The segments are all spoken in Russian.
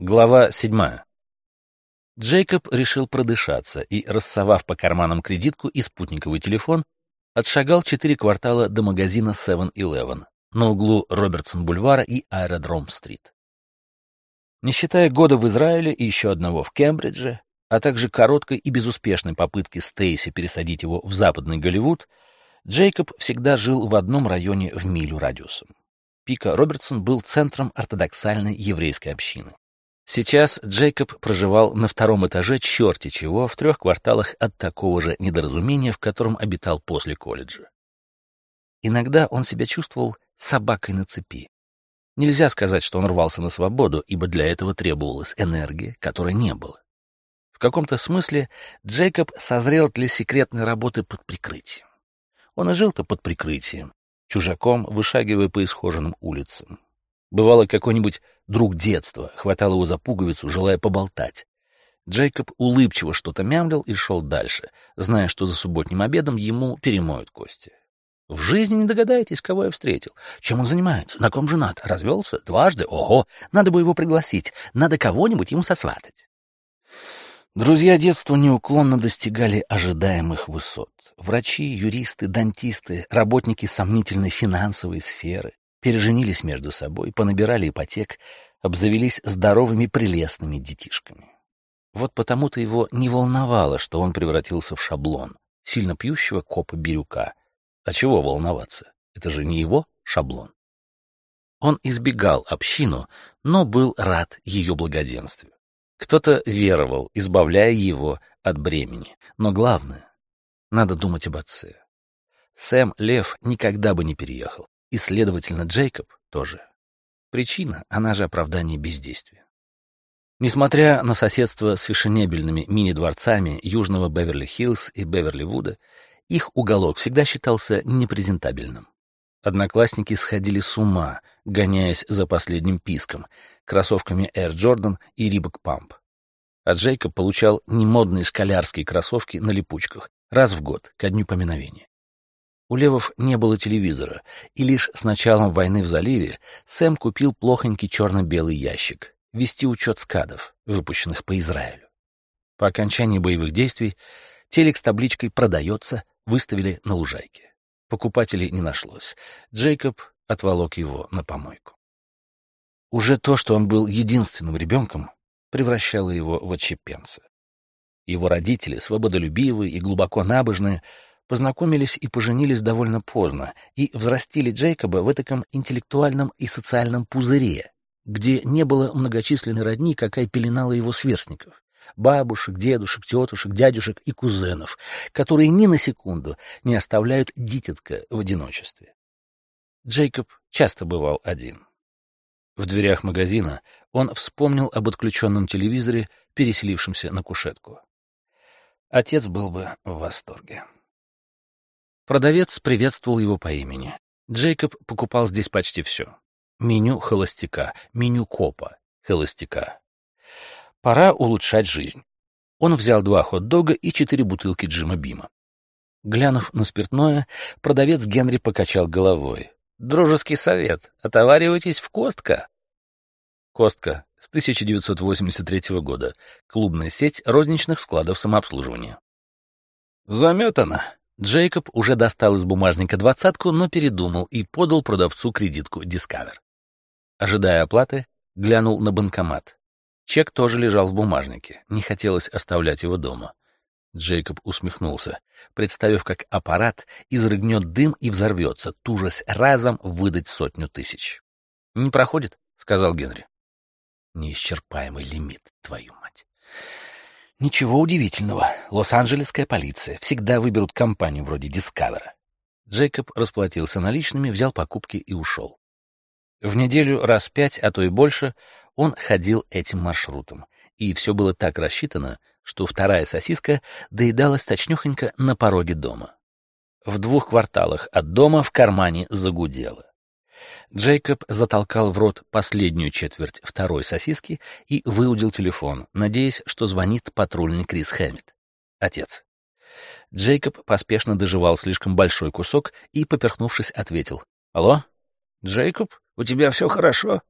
Глава седьмая. Джейкоб решил продышаться и, рассовав по карманам кредитку и спутниковый телефон, отшагал четыре квартала до магазина 7-Eleven на углу Робертсон-бульвара и Аэродром-стрит. Не считая года в Израиле и еще одного в Кембридже, а также короткой и безуспешной попытки Стейси пересадить его в западный Голливуд, Джейкоб всегда жил в одном районе в милю радиусом. Пика Робертсон был центром ортодоксальной еврейской общины. Сейчас Джейкоб проживал на втором этаже черти чего в трех кварталах от такого же недоразумения, в котором обитал после колледжа. Иногда он себя чувствовал собакой на цепи. Нельзя сказать, что он рвался на свободу, ибо для этого требовалась энергия, которой не было. В каком-то смысле Джейкоб созрел для секретной работы под прикрытием. Он и жил-то под прикрытием, чужаком, вышагивая по исхоженным улицам. Бывало, какой-нибудь друг детства хватал его за пуговицу, желая поболтать. Джейкоб улыбчиво что-то мямлил и шел дальше, зная, что за субботним обедом ему перемоют кости. В жизни не догадаетесь, кого я встретил. Чем он занимается? На ком женат? Развелся? Дважды? Ого! Надо бы его пригласить. Надо кого-нибудь ему сосватать. Друзья детства неуклонно достигали ожидаемых высот. Врачи, юристы, дантисты, работники сомнительной финансовой сферы, переженились между собой, понабирали ипотек, обзавелись здоровыми прелестными детишками. Вот потому-то его не волновало, что он превратился в шаблон, сильно пьющего копа-бирюка. А чего волноваться? Это же не его шаблон. Он избегал общину, но был рад ее благоденствию. Кто-то веровал, избавляя его от бремени. Но главное, надо думать об отце. Сэм Лев никогда бы не переехал. И, следовательно, Джейкоб тоже. Причина, она же оправдание бездействия. Несмотря на соседство с фешенебельными мини-дворцами южного Беверли-Хиллз и Беверли-Вуда, их уголок всегда считался непрезентабельным. Одноклассники сходили с ума, гоняясь за последним писком, кроссовками Air Jordan и Reebok Pump. А Джейкоб получал немодные школярские кроссовки на липучках раз в год, ко дню поминовения. У Левов не было телевизора, и лишь с началом войны в заливе Сэм купил плохонький черно-белый ящик, вести учет скадов, выпущенных по Израилю. По окончании боевых действий телек с табличкой «Продается» выставили на лужайке. Покупателей не нашлось. Джейкоб отволок его на помойку. Уже то, что он был единственным ребенком, превращало его в отщепенца. Его родители, свободолюбивые и глубоко набожные, познакомились и поженились довольно поздно и взрастили Джейкоба в этом интеллектуальном и социальном пузыре, где не было многочисленной родни, какая пеленала его сверстников бабушек, дедушек, тетушек, дядюшек и кузенов, которые ни на секунду не оставляют дитятка в одиночестве. Джейкоб часто бывал один. В дверях магазина он вспомнил об отключенном телевизоре, переселившемся на кушетку. Отец был бы в восторге. Продавец приветствовал его по имени. Джейкоб покупал здесь почти все. Меню холостяка, меню копа, холостяка. Пора улучшать жизнь. Он взял два хот-дога и четыре бутылки Джима Бима. Глянув на спиртное, продавец Генри покачал головой. «Дружеский совет. Отоваривайтесь в Костка». Костка с 1983 года. Клубная сеть розничных складов самообслуживания. «Заметано», Джейкоб уже достал из бумажника двадцатку, но передумал и подал продавцу кредитку Discover. Ожидая оплаты, глянул на банкомат. Чек тоже лежал в бумажнике, не хотелось оставлять его дома. Джейкоб усмехнулся, представив, как аппарат изрыгнет дым и взорвется, тужась разом выдать сотню тысяч. «Не проходит», — сказал Генри. «Неисчерпаемый лимит, твою мать». Ничего удивительного. Лос-Анджелесская полиция всегда выберут компанию вроде Discover. Джейкоб расплатился наличными, взял покупки и ушел. В неделю раз пять, а то и больше, он ходил этим маршрутом. И все было так рассчитано, что вторая сосиска доедалась точнёхонько на пороге дома. В двух кварталах от дома в кармане загудело. Джейкоб затолкал в рот последнюю четверть второй сосиски и выудил телефон, надеясь, что звонит патрульный Крис Хэммит. Отец. Джейкоб поспешно доживал слишком большой кусок и, поперхнувшись, ответил. «Алло? Джейкоб, у тебя все хорошо?»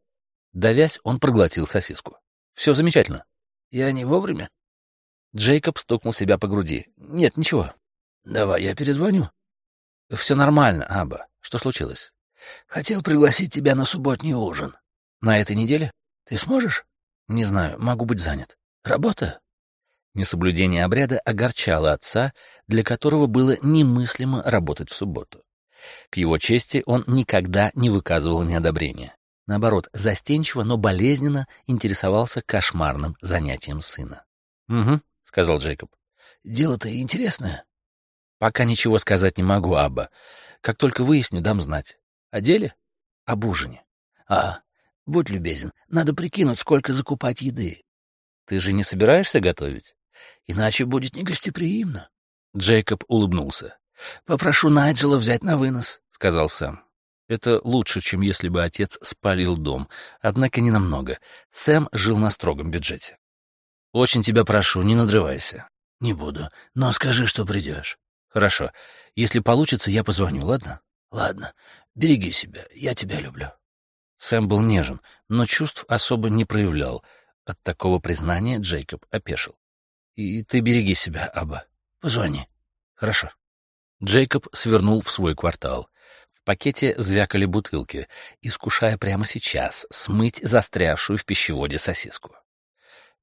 Давясь, он проглотил сосиску. Все замечательно. Я не вовремя? Джейкоб стукнул себя по груди. Нет, ничего. Давай я перезвоню. Все нормально, Аба. Что случилось? Хотел пригласить тебя на субботний ужин. На этой неделе? Ты сможешь? Не знаю, могу быть занят. Работа? Несоблюдение обряда огорчало отца, для которого было немыслимо работать в субботу. К его чести он никогда не выказывал неодобрения. Наоборот, застенчиво, но болезненно интересовался кошмарным занятием сына. «Угу», — сказал Джейкоб. «Дело-то интересное». «Пока ничего сказать не могу, Абба. Как только выясню, дам знать. О деле? Об ужине». «А, будь любезен, надо прикинуть, сколько закупать еды». «Ты же не собираешься готовить?» «Иначе будет негостеприимно». Джейкоб улыбнулся. «Попрошу Найджела взять на вынос», — сказал Сэм. Это лучше, чем если бы отец спалил дом, однако не намного. Сэм жил на строгом бюджете. «Очень тебя прошу, не надрывайся». «Не буду, но скажи, что придешь». «Хорошо. Если получится, я позвоню, ладно?» «Ладно. Береги себя, я тебя люблю». Сэм был нежен, но чувств особо не проявлял. От такого признания Джейкоб опешил. «И ты береги себя, Аба. Позвони». «Хорошо». Джейкоб свернул в свой квартал. В пакете звякали бутылки, искушая прямо сейчас смыть застрявшую в пищеводе сосиску.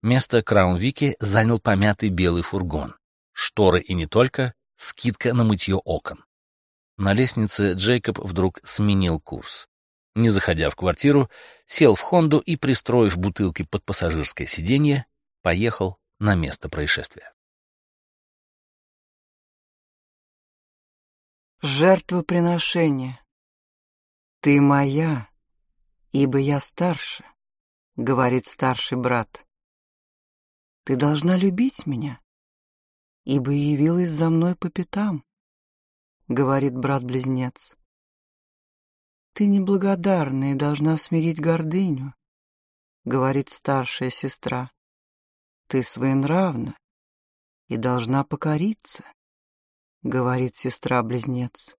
Место Краун-Вики занял помятый белый фургон. Шторы и не только, скидка на мытье окон. На лестнице Джейкоб вдруг сменил курс. Не заходя в квартиру, сел в Хонду и, пристроив бутылки под пассажирское сиденье, поехал на место происшествия. Жертвоприношение. Ты моя, ибо я старше, говорит старший брат. Ты должна любить меня, ибо явилась за мной по пятам, говорит брат-близнец. Ты неблагодарна и должна смирить гордыню, говорит старшая сестра. Ты своенравна и должна покориться, — говорит сестра-близнец.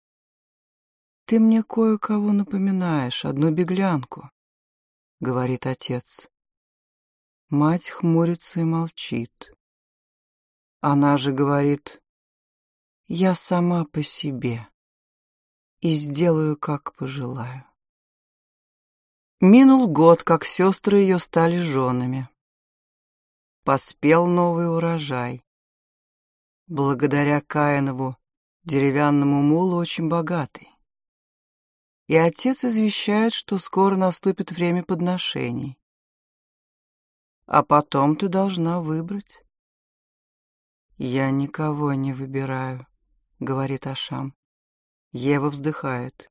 «Ты мне кое-кого напоминаешь, одну беглянку», — говорит отец. Мать хмурится и молчит. Она же говорит, «Я сама по себе и сделаю, как пожелаю». Минул год, как сестры ее стали женами. Поспел новый урожай. Благодаря Каинову деревянному мулу очень богатый. И отец извещает, что скоро наступит время подношений. А потом ты должна выбрать. «Я никого не выбираю», — говорит Ашам. Ева вздыхает.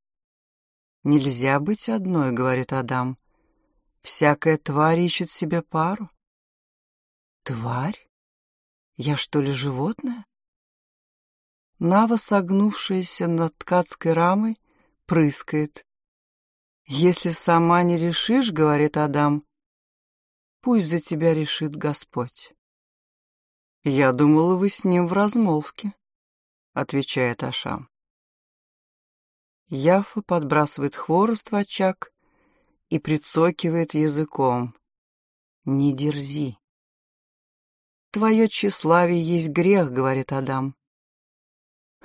«Нельзя быть одной», — говорит Адам. «Всякая тварь ищет себе пару». «Тварь?» Я что ли животное? Нава, согнувшаяся над ткацкой рамой, прыскает. «Если сама не решишь, — говорит Адам, — пусть за тебя решит Господь». «Я думала, вы с ним в размолвке», — отвечает Ашам. Яфа подбрасывает хворост в очаг и прицокивает языком. «Не дерзи». Твое тщеславие есть грех, говорит Адам.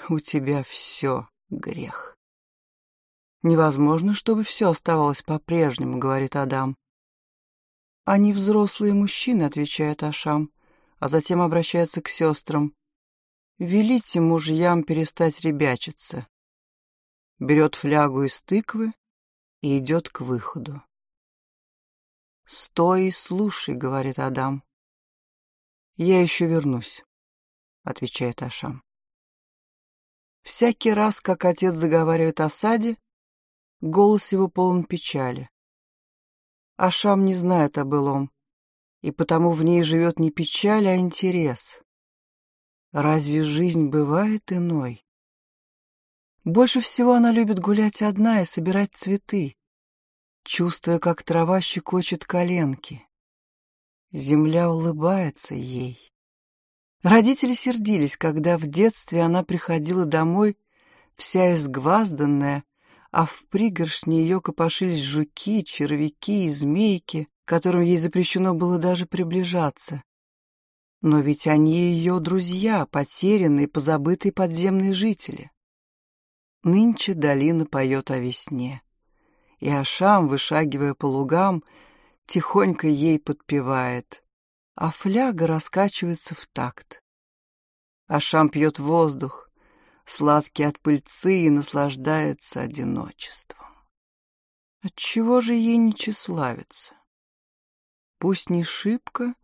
У тебя все грех. Невозможно, чтобы все оставалось по-прежнему, говорит Адам. Они взрослые мужчины, отвечает Ашам, а затем обращается к сестрам. Велите мужьям перестать ребячиться. Берет флягу из тыквы и идет к выходу. «Стой и слушай», — говорит Адам. «Я еще вернусь», — отвечает Ашам. Всякий раз, как отец заговаривает о саде, голос его полон печали. Ашам не знает о былом, и потому в ней живет не печаль, а интерес. Разве жизнь бывает иной? Больше всего она любит гулять одна и собирать цветы, чувствуя, как трава щекочет коленки. Земля улыбается ей. Родители сердились, когда в детстве она приходила домой вся изгвазданная, а в пригоршне ее копошились жуки, червяки и змейки, которым ей запрещено было даже приближаться. Но ведь они ее друзья, потерянные, позабытые подземные жители. Нынче долина поет о весне, и Ашам, вышагивая по лугам, тихонько ей подпевает, а фляга раскачивается в такт. Ашам пьет воздух, сладкий от пыльцы, и наслаждается одиночеством. Отчего же ей не тщеславиться? Пусть не шибко,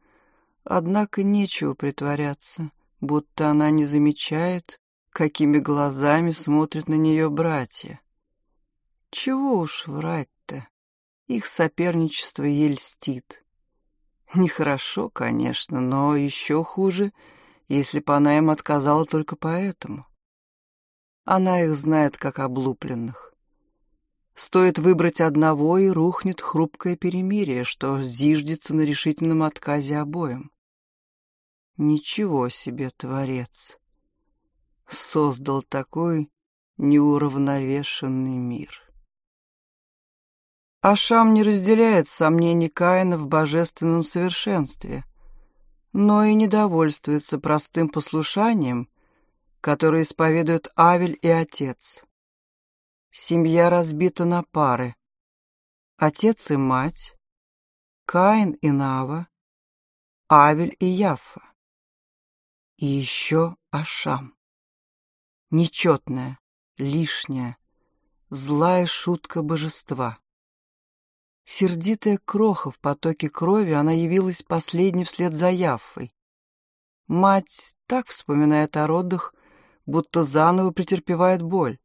однако нечего притворяться, будто она не замечает, какими глазами смотрят на нее братья. Чего уж врать-то, их соперничество ей льстит. Нехорошо, конечно, но еще хуже, если бы она им отказала только поэтому. Она их знает как облупленных. Стоит выбрать одного, и рухнет хрупкое перемирие, что зиждется на решительном отказе обоим. Ничего себе, Творец! Создал такой неуравновешенный мир. Ашам не разделяет сомнений Каина в божественном совершенстве, но и недовольствуется простым послушанием, которое исповедуют Авель и отец. Семья разбита на пары. Отец и мать, Каин и Нава, Авель и Яффа. И еще Ашам. Нечетная, лишняя, злая шутка божества. Сердитая кроха в потоке крови, она явилась последней вслед за Яффой. Мать так вспоминает о родах, будто заново претерпевает боль.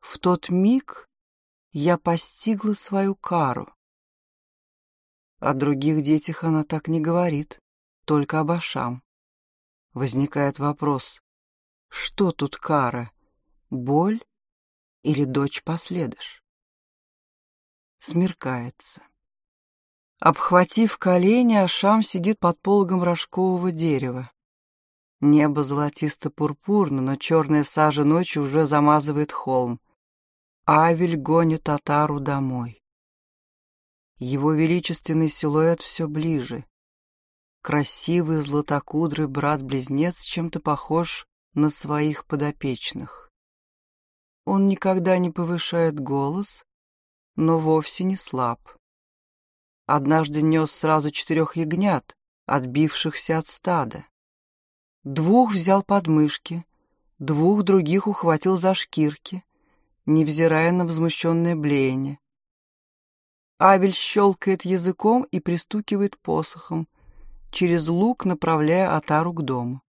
В тот миг я постигла свою кару. О других детях она так не говорит, только об Ашам. Возникает вопрос, что тут кара, боль или дочь последыш? Смеркается. Обхватив колени, Ашам сидит под пологом рожкового дерева. Небо золотисто-пурпурно, но черная сажа ночи уже замазывает холм. Авель гонит Татару домой. Его величественный силуэт все ближе. Красивый златокудрый брат-близнец чем-то похож на своих подопечных. Он никогда не повышает голос, но вовсе не слаб. Однажды нес сразу четырех ягнят, отбившихся от стада. Двух взял под мышки, двух других ухватил за шкирки, невзирая на возмущенное блеяние. Авель щелкает языком и пристукивает посохом, через лук направляя Атару к дому.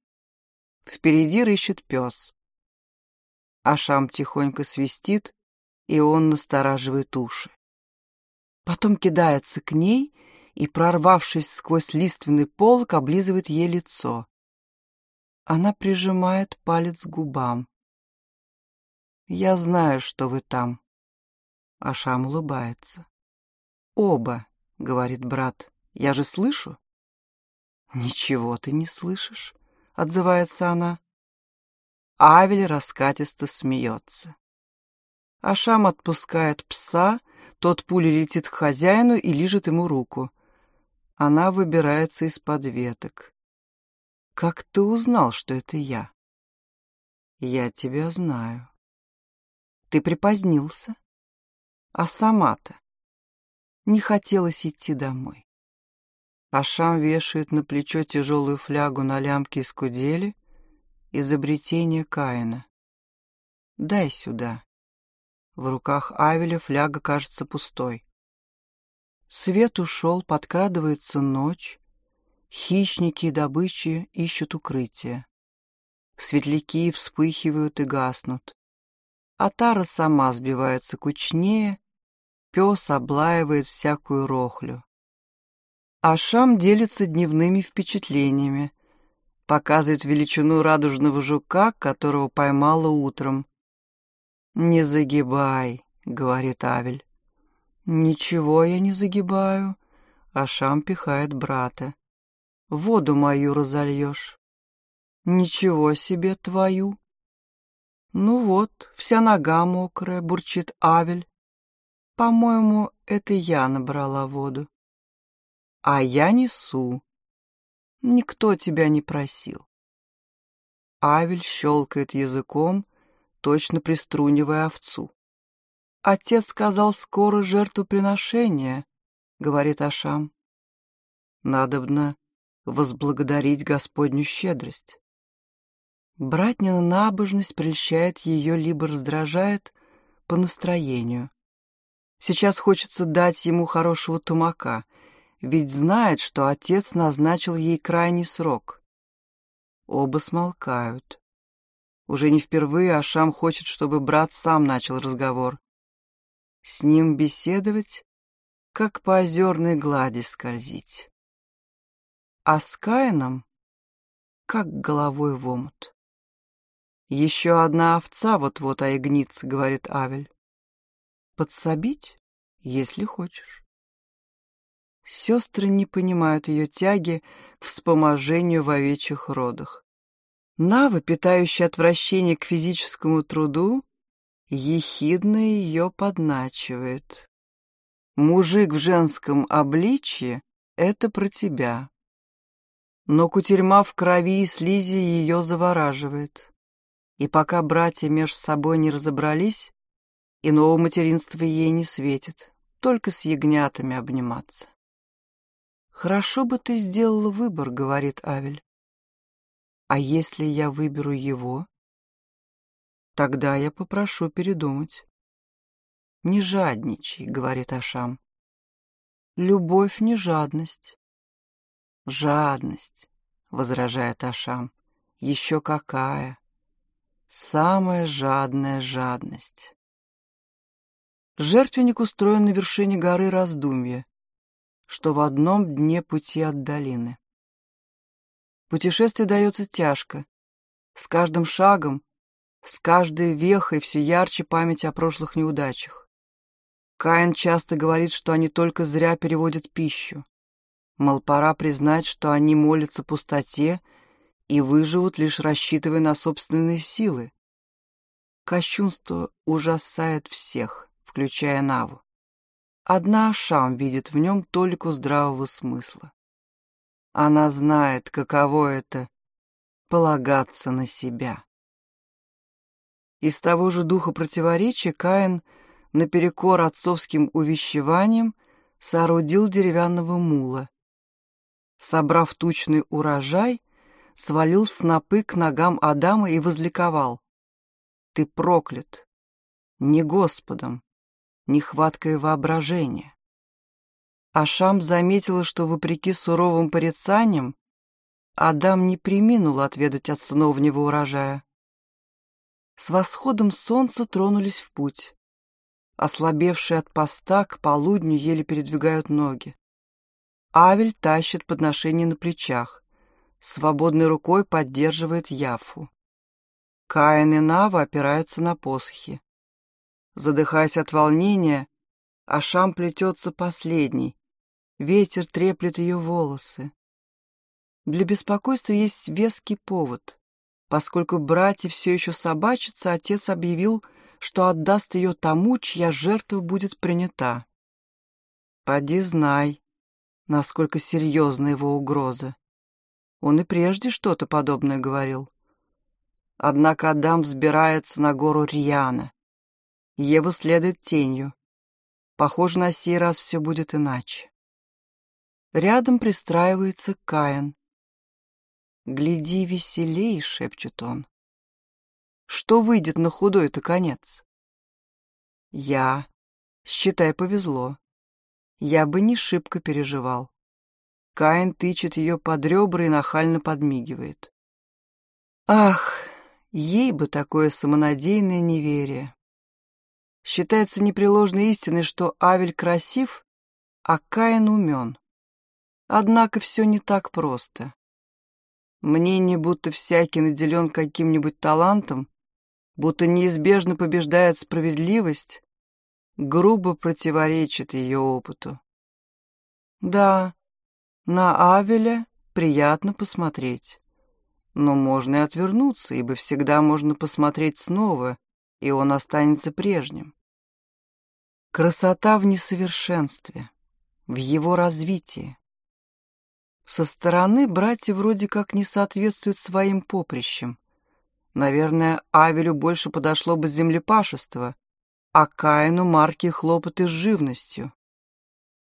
Впереди рыщет пес. Ашам тихонько свистит, и он настораживает уши. Потом кидается к ней и, прорвавшись сквозь лиственный полок, облизывает ей лицо. Она прижимает палец к губам. «Я знаю, что вы там». Ашам улыбается. «Оба», — говорит брат, — «я же слышу». «Ничего ты не слышишь», — отзывается она. Авель раскатисто смеется. Ашам отпускает пса, тот пулей летит к хозяину и лижет ему руку. Она выбирается из-под веток. «Как ты узнал, что это я?» «Я тебя знаю». Ты припозднился. А сама-то не хотелось идти домой. Ашам вешает на плечо тяжелую флягу на лямке из кудели, изобретение Каина. «Дай сюда». В руках Авеля фляга кажется пустой. Свет ушел, подкрадывается ночь. Хищники и добычи ищут укрытие. Светляки вспыхивают и гаснут а тара сама сбивается кучнее, пес облаивает всякую рохлю. Ашам делится дневными впечатлениями, показывает величину радужного жука, которого поймала утром. «Не загибай», — говорит Авель. «Ничего я не загибаю», — Ашам пихает брата. «Воду мою разольешь». «Ничего себе твою», «Ну вот, вся нога мокрая», — бурчит Авель. «По-моему, это я набрала воду». А я несу. Никто тебя не просил. Авель щелкает языком, точно приструнивая овцу. «Отец сказал, скоро жертвоприношение», — говорит Ашам. «Надобно возблагодарить Господню щедрость». Братнина набожность прельщает ее либо раздражает по настроению. Сейчас хочется дать ему хорошего тумака, ведь знает, что отец назначил ей крайний срок. Оба смолкают. Уже не впервые Ашам хочет, чтобы брат сам начал разговор. С ним беседовать, как по озерной глади скользить. А с Каином, как головой в омут. «Еще одна овца вот-вот оягнится», — говорит Авель. «Подсобить, если хочешь». Сестры не понимают ее тяги к вспоможению в овечьих родах. Нава, питающая отвращение к физическому труду, ехидно ее подначивает. Мужик в женском обличье — это про тебя. Но кутерьма в крови и слизи ее завораживает. И пока братья меж собой не разобрались, иного материнства ей не светит, только с ягнятами обниматься. «Хорошо бы ты сделала выбор», — говорит Авель. «А если я выберу его?» «Тогда я попрошу передумать». «Не жадничай», — говорит Ашам. «Любовь не жадность». «Жадность», — возражает Ашам, — «еще какая». Самая жадная жадность. Жертвенник устроен на вершине горы Раздумья, что в одном дне пути от долины. Путешествие дается тяжко. С каждым шагом, с каждой вехой все ярче память о прошлых неудачах. Каин часто говорит, что они только зря переводят пищу. Мол, пора признать, что они молятся пустоте и выживут, лишь рассчитывая на собственные силы. Кощунство ужасает всех, включая Наву. Одна Ашам видит в нем толику здравого смысла. Она знает, каково это — полагаться на себя. Из того же духа противоречия Каин, наперекор отцовским увещеваниям, соорудил деревянного мула. Собрав тучный урожай, свалил снопы к ногам Адама и возликовал. «Ты проклят! Не Господом, нехваткой воображения!» Ашам заметила, что, вопреки суровым порицаниям, Адам не приминул отведать от сыновнего урожая. С восходом солнца тронулись в путь. Ослабевшие от поста к полудню еле передвигают ноги. Авель тащит подношение на плечах свободной рукой поддерживает Яфу. Каин и Нава опираются на посохи. Задыхаясь от волнения, Ашам плетется последний. Ветер треплет ее волосы. Для беспокойства есть веский повод. Поскольку братья все еще собачатся, отец объявил, что отдаст ее тому, чья жертва будет принята. Поди знай, насколько серьезна его угроза. Он и прежде что-то подобное говорил. Однако Адам взбирается на гору Рьяна. Ева следует тенью. Похоже, на сей раз все будет иначе. Рядом пристраивается Каин. «Гляди веселей», — шепчет он. «Что выйдет на худой-то конец?» «Я. Считай, повезло. Я бы не шибко переживал. Каин тычет ее под ребра и нахально подмигивает. Ах, ей бы такое самонадеянное неверие. Считается непреложной истиной, что Авель красив, а Каин умен. Однако все не так просто. Мнение, будто всякий наделен каким-нибудь талантом, будто неизбежно побеждает справедливость, грубо противоречит ее опыту. Да, на Авеля приятно посмотреть. Но можно и отвернуться, ибо всегда можно посмотреть снова, и он останется прежним. Красота в несовершенстве, в его развитии. Со стороны братья вроде как не соответствуют своим поприщам. Наверное, Авелю больше подошло бы землепашество, а Каину марки хлопоты с живностью.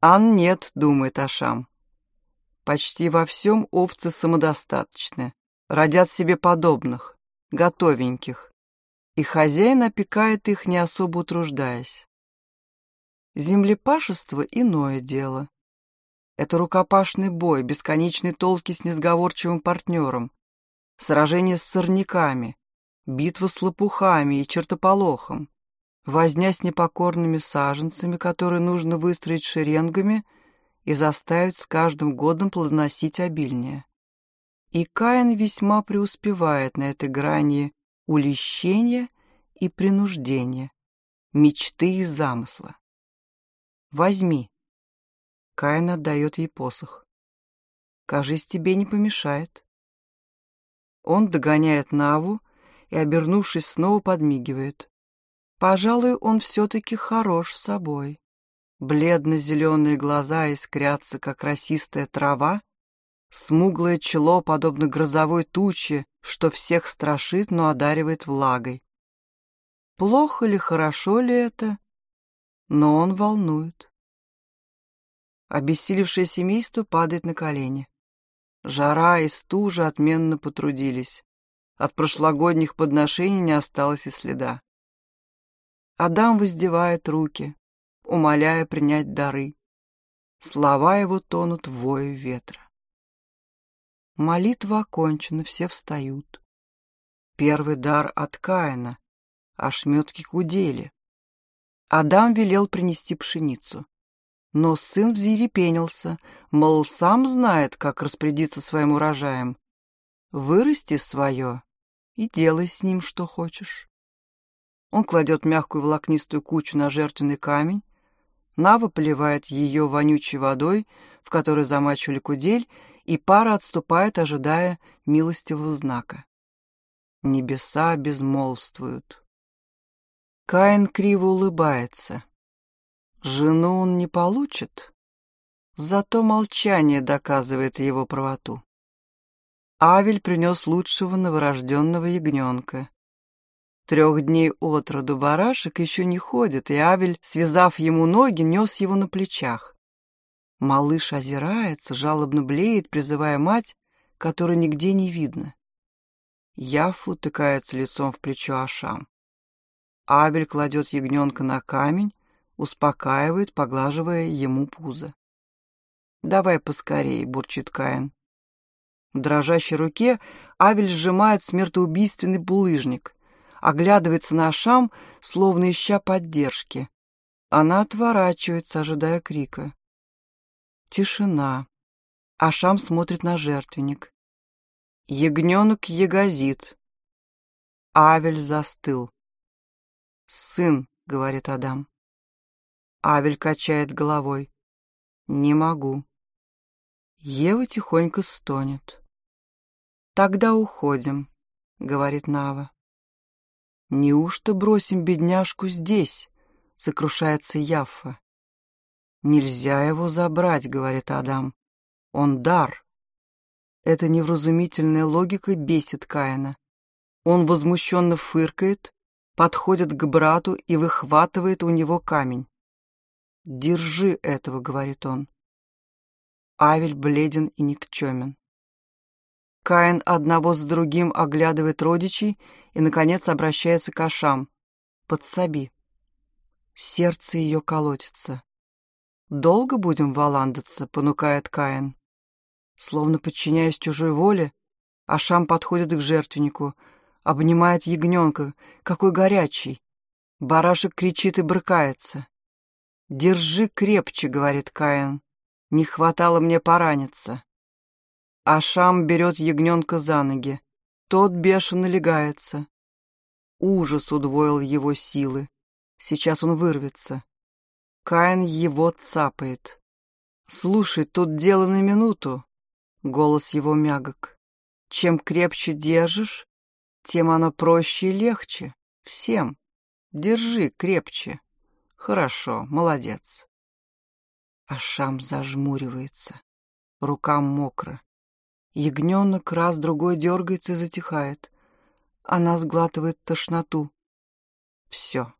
Ан нет, думает Ашам. Почти во всем овцы самодостаточны, родят себе подобных, готовеньких, и хозяин опекает их, не особо утруждаясь. Землепашество — иное дело. Это рукопашный бой, бесконечные толки с несговорчивым партнером, сражение с сорняками, битва с лопухами и чертополохом, возня с непокорными саженцами, которые нужно выстроить шеренгами и заставить с каждым годом плодоносить обильнее. И Каин весьма преуспевает на этой грани улещения и принуждения, мечты и замысла. Возьми. Каин отдает ей посох. Кажись, тебе не помешает. Он догоняет Наву и, обернувшись, снова подмигивает. Пожалуй, он все-таки хорош собой. Бледно-зеленые глаза искрятся, как росистая трава, смуглое чело, подобно грозовой туче, что всех страшит, но одаривает влагой. Плохо ли, хорошо ли это, но он волнует. Обессилевшее семейство падает на колени. Жара и стужа отменно потрудились. От прошлогодних подношений не осталось и следа. Адам воздевает руки, умоляя принять дары. Слова его тонут в вою ветра. Молитва окончена, все встают. Первый дар от Каина, ошметки кудели. Адам велел принести пшеницу. Но сын взъерепенился, мол, сам знает, как распорядиться своим урожаем. Вырасти свое и делай с ним, что хочешь. Он кладет мягкую волокнистую кучу на жертвенный камень, Нава поливает ее вонючей водой, в которой замачивали кудель, и пара отступает, ожидая милостивого знака. Небеса безмолвствуют. Каин криво улыбается. Жену он не получит, зато молчание доказывает его правоту. Авель принес лучшего новорожденного ягненка. Трех дней от роду барашек еще не ходит, и Авель, связав ему ноги, нес его на плечах. Малыш озирается, жалобно блеет, призывая мать, которой нигде не видно. Яф утыкается лицом в плечо Ашам. Абель кладет ягненка на камень, успокаивает, поглаживая ему пузо. «Давай поскорее», — бурчит Каин. В дрожащей руке Авель сжимает смертоубийственный булыжник, оглядывается на Ашам, словно ища поддержки. Она отворачивается, ожидая крика. Тишина. Ашам смотрит на жертвенник. Ягненок ягозит. Авель застыл. «Сын», — говорит Адам. Авель качает головой. «Не могу». Ева тихонько стонет. «Тогда уходим», — говорит Нава. «Неужто бросим бедняжку здесь?» — сокрушается Яффа. «Нельзя его забрать», — говорит Адам. «Он дар». Эта невразумительная логика бесит Каина. Он возмущенно фыркает, подходит к брату и выхватывает у него камень. «Держи этого», — говорит он. Авель бледен и никчемен. Каин одного с другим оглядывает родичей и, наконец, обращается к Ашам. «Подсоби». Сердце ее колотится. «Долго будем валандаться?» — понукает Каин. Словно подчиняясь чужой воле, Ашам подходит к жертвеннику, обнимает ягненка, какой горячий. Барашек кричит и брыкается. «Держи крепче», — говорит Каин. «Не хватало мне пораниться». Ашам берет ягненка за ноги. Тот бешено легается. Ужас удвоил его силы. Сейчас он вырвется. Каин его цапает. «Слушай, тут дело на минуту». Голос его мягок. «Чем крепче держишь, тем оно проще и легче. Всем. Держи крепче». Хорошо, молодец. Ашам зажмуривается. Рукам мокро. Ягненок раз другой дергается и затихает. Она сглатывает тошноту. Все.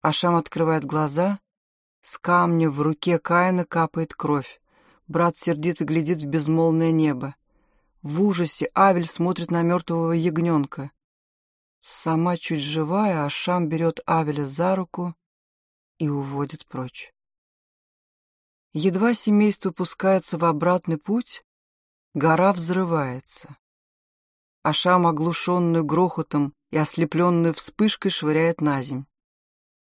Ашам открывает глаза. С камня в руке Каина капает кровь. Брат сердито глядит в безмолвное небо. В ужасе Авель смотрит на мертвого ягненка. Сама чуть живая, Ашам берет Авеля за руку и уводит прочь. Едва семейство пускается в обратный путь, гора взрывается. Ашам, оглушенную грохотом и ослепленную вспышкой, швыряет на земь.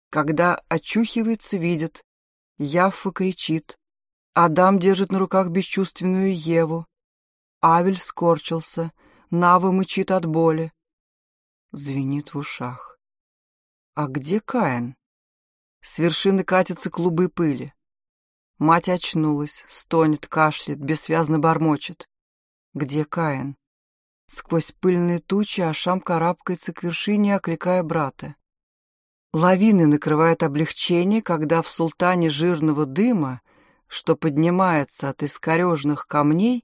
Когда очухивается, видит, Яффа кричит, Адам держит на руках бесчувственную Еву, Авель скорчился, Нава мычит от боли, звенит в ушах. А где Каин? С вершины катятся клубы пыли. Мать очнулась, стонет, кашляет, бессвязно бормочет. Где Каин? Сквозь пыльные тучи Ашам карабкается к вершине, окликая брата. Лавины накрывает облегчение, когда в султане жирного дыма, что поднимается от искорежных камней,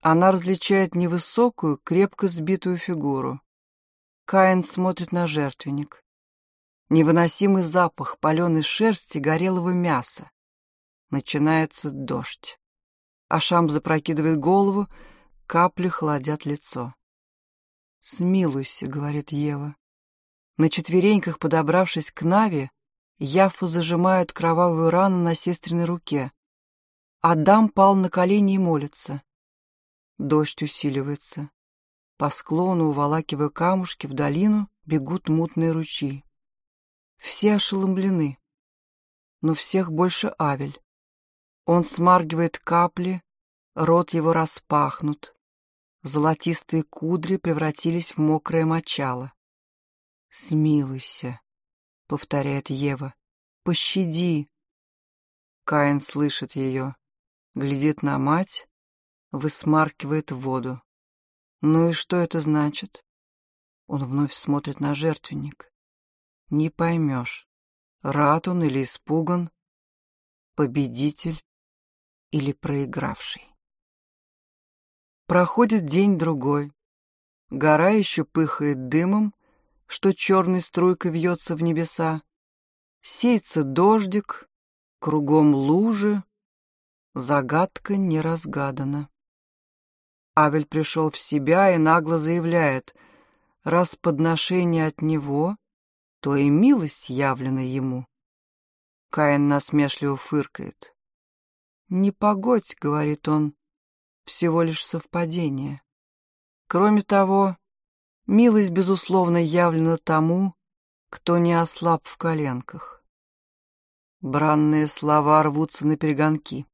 она различает невысокую, крепко сбитую фигуру. Каин смотрит на жертвенник. Невыносимый запах паленой шерсти горелого мяса. Начинается дождь. Ашам запрокидывает голову, капли холодят лицо. «Смилуйся», — говорит Ева. На четвереньках, подобравшись к Наве, Яфу зажимают кровавую рану на сестренной руке. Адам пал на колени и молится. Дождь усиливается. По склону, уволакивая камушки, в долину бегут мутные ручьи. Все ошеломлены. Но всех больше Авель. Он смаргивает капли, рот его распахнут. Золотистые кудри превратились в мокрое мочало. «Смилуйся», — повторяет Ева, — «пощади». Каин слышит ее, глядит на мать, высмаркивает воду. Ну и что это значит? Он вновь смотрит на жертвенник. Не поймешь, рад он или испуган, победитель или проигравший. Проходит день-другой. Гора еще пыхает дымом, что черной струйкой вьется в небеса. Сеется дождик, кругом лужи, загадка не разгадана. Авель пришел в себя и нагло заявляет, раз подношение от него, то и милость явлена ему. Каин насмешливо фыркает. «Не погодь», — говорит он, — «всего лишь совпадение. Кроме того, милость, безусловно, явлена тому, кто не ослаб в коленках». Бранные слова рвутся на перегонки.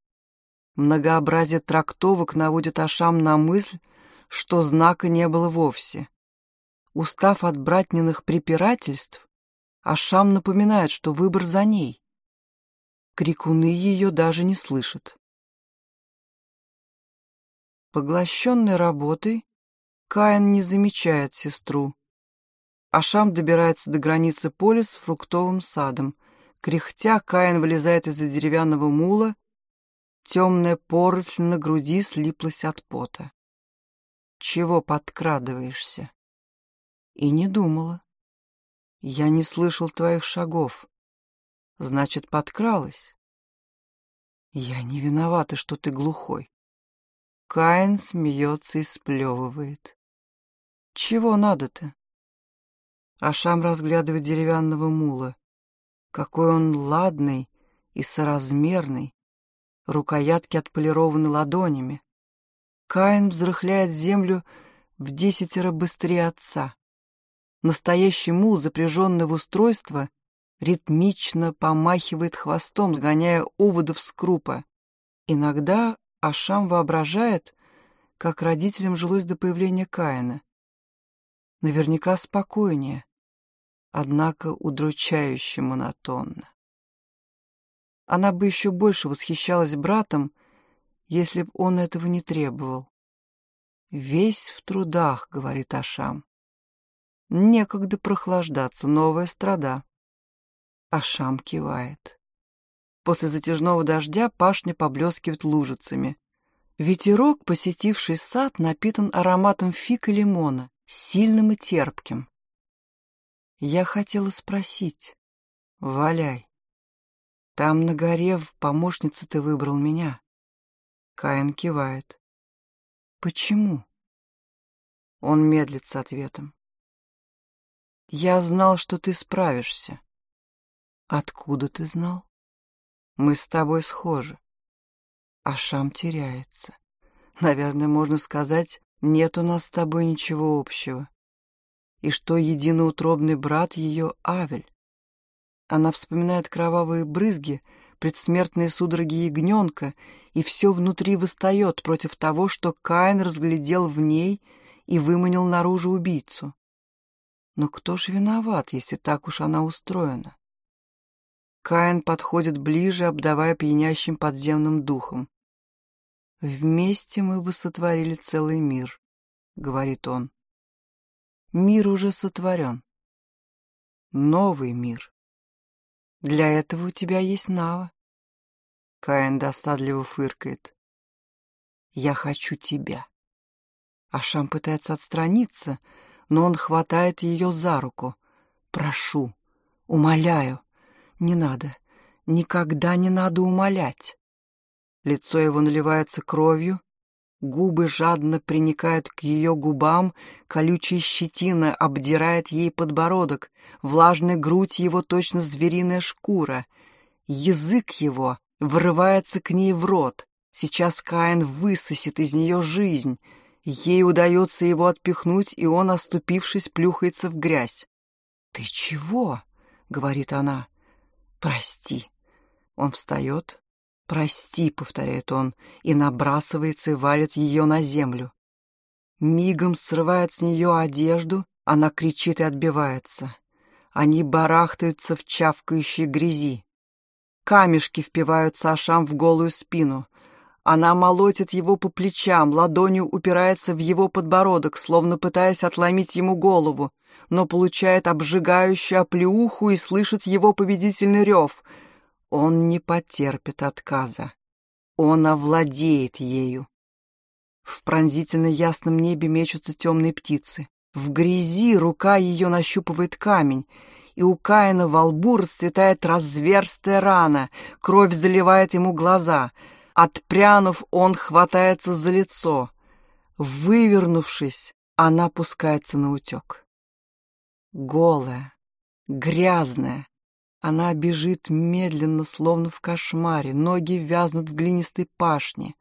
Многообразие трактовок наводит Ашам на мысль, что знака не было вовсе. Устав от братниных препирательств, Ашам напоминает, что выбор за ней. Крикуны ее даже не слышат. Поглощенный работой, Каин не замечает сестру. Ашам добирается до границы поля с фруктовым садом. Кряхтя, Каин вылезает из-за деревянного мула Темная поросль на груди слиплась от пота. Чего подкрадываешься? И не думала. Я не слышал твоих шагов. Значит, подкралась. Я не виновата, что ты глухой. Каин смеется и сплевывает. Чего надо-то? Ашам разглядывает деревянного мула. Какой он ладный и соразмерный, рукоятки отполированы ладонями. Каин взрыхляет землю в десятеро быстрее отца. Настоящий мул, запряженный в устройство, ритмично помахивает хвостом, сгоняя оводов с крупа. Иногда Ашам воображает, как родителям жилось до появления Каина. Наверняка спокойнее, однако удручающе монотонно. Она бы еще больше восхищалась братом, если б он этого не требовал. «Весь в трудах», — говорит Ашам. «Некогда прохлаждаться, новая страда». Ашам кивает. После затяжного дождя пашня поблескивает лужицами. Ветерок, посетивший сад, напитан ароматом фиг и лимона, сильным и терпким. Я хотела спросить, валяй, там на горе в помощнице ты выбрал меня. Каин кивает. Почему? Он медлит с ответом. Я знал, что ты справишься. Откуда ты знал? Мы с тобой схожи. А Шам теряется. Наверное, можно сказать, нет у нас с тобой ничего общего. И что единоутробный брат ее Авель. Она вспоминает кровавые брызги, предсмертные судороги ягненка, и все внутри восстает против того, что Каин разглядел в ней и выманил наружу убийцу. Но кто ж виноват, если так уж она устроена? Каин подходит ближе, обдавая пьянящим подземным духом. «Вместе мы бы сотворили целый мир», — говорит он. «Мир уже сотворен. Новый мир. Для этого у тебя есть Нава». Каин досадливо фыркает. «Я хочу тебя». Ашам пытается отстраниться, но он хватает ее за руку. «Прошу, умоляю, не надо, никогда не надо умолять». Лицо его наливается кровью, губы жадно приникают к ее губам, колючая щетина обдирает ей подбородок, влажная грудь его точно звериная шкура. Язык его врывается к ней в рот. Сейчас Каин высосет из нее жизнь — Ей удается его отпихнуть, и он, оступившись, плюхается в грязь. «Ты чего?» — говорит она. «Прости». Он встает. «Прости», — повторяет он, и набрасывается и валит ее на землю. Мигом срывает с нее одежду, она кричит и отбивается. Они барахтаются в чавкающей грязи. Камешки впиваются Ашам в голую спину. Она молотит его по плечам, ладонью упирается в его подбородок, словно пытаясь отломить ему голову, но получает обжигающую оплеуху и слышит его победительный рев. Он не потерпит отказа. Он овладеет ею. В пронзительно ясном небе мечутся темные птицы. В грязи рука ее нащупывает камень, и у Каина во лбу расцветает разверстая рана, кровь заливает ему глаза — Отпрянув, он хватается за лицо. Вывернувшись, она пускается на утек. Голая, грязная, она бежит медленно, словно в кошмаре, ноги вязнут в глинистой пашне.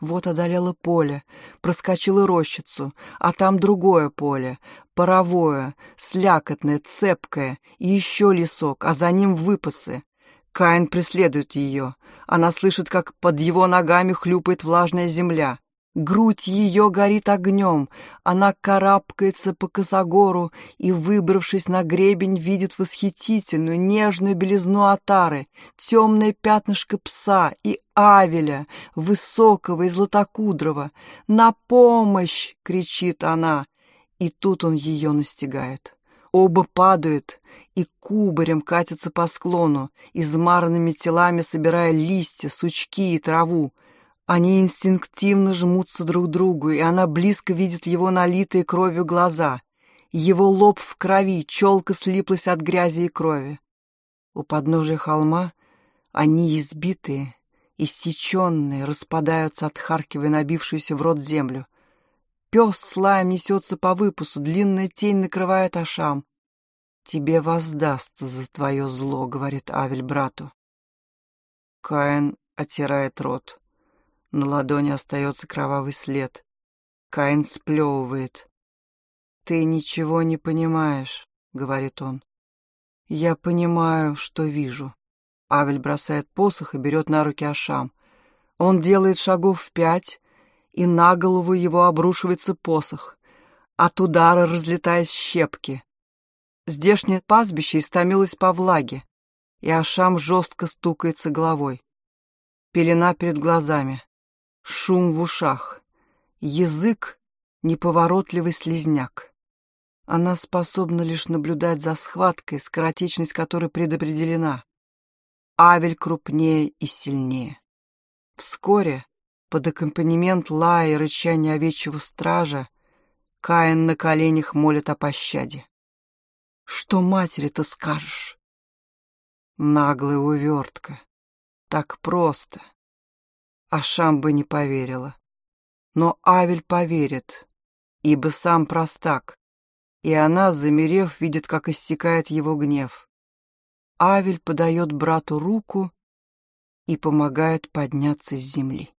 Вот одолела поле, проскочила рощицу, а там другое поле, паровое, слякотное, цепкое, и еще лесок, а за ним выпасы. Каин преследует ее. Она слышит, как под его ногами хлюпает влажная земля. Грудь ее горит огнем. Она карабкается по косогору и, выбравшись на гребень, видит восхитительную, нежную белизну отары, темное пятнышко пса и авеля, высокого и златокудрого. «На помощь!» — кричит она. И тут он ее настигает. Оба падают и кубарем катятся по склону, измаранными телами собирая листья, сучки и траву. Они инстинктивно жмутся друг к другу, и она близко видит его налитые кровью глаза. Его лоб в крови, челка слиплась от грязи и крови. У подножия холма они избитые, иссеченные, распадаются, отхаркивая набившуюся в рот землю. Пес с лаем несется по выпусу, длинная тень накрывает Ашам. «Тебе воздастся за твое зло», — говорит Авель брату. Каин оттирает рот. На ладони остается кровавый след. Каин сплевывает. «Ты ничего не понимаешь», — говорит он. «Я понимаю, что вижу». Авель бросает посох и берет на руки Ашам. Он делает шагов в пять, и на голову его обрушивается посох, от удара разлетаясь в щепки. Здешнее пастбище истомилось по влаге, и Ашам жестко стукается головой. Пелена перед глазами, шум в ушах, язык — неповоротливый слизняк. Она способна лишь наблюдать за схваткой, скоротечность которой предопределена. Авель крупнее и сильнее. Вскоре Под аккомпанемент лая и рычания овечьего стража Каин на коленях молит о пощаде. Что матери-то скажешь? Наглая увертка. Так просто. А Шамба не поверила. Но Авель поверит, ибо сам простак, и она, замерев, видит, как иссякает его гнев. Авель подает брату руку и помогает подняться с земли.